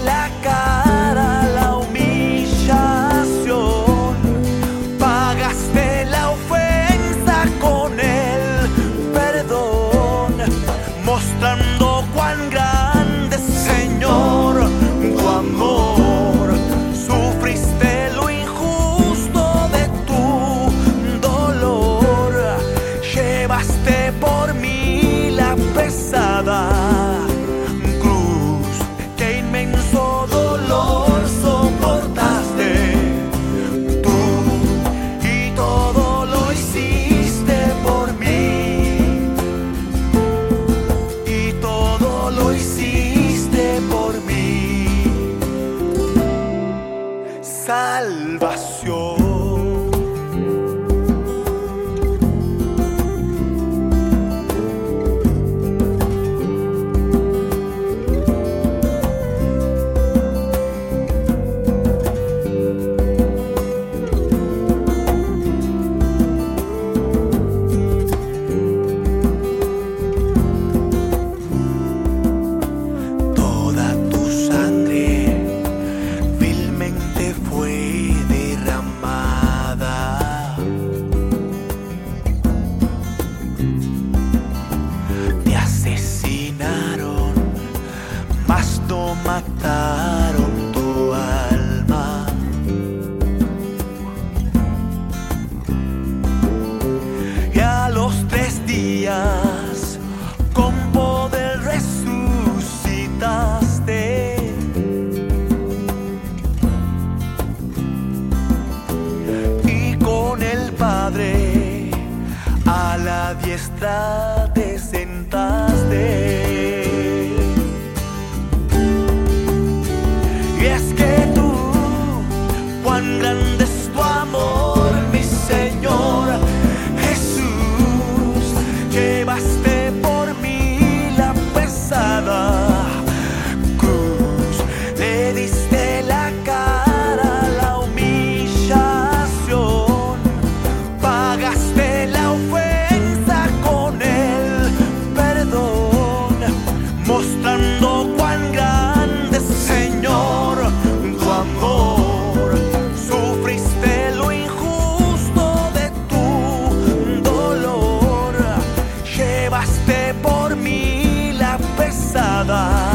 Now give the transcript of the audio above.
like calle. salvación. te sentaste. Y es que tú, cuán grande es tu amor. nada.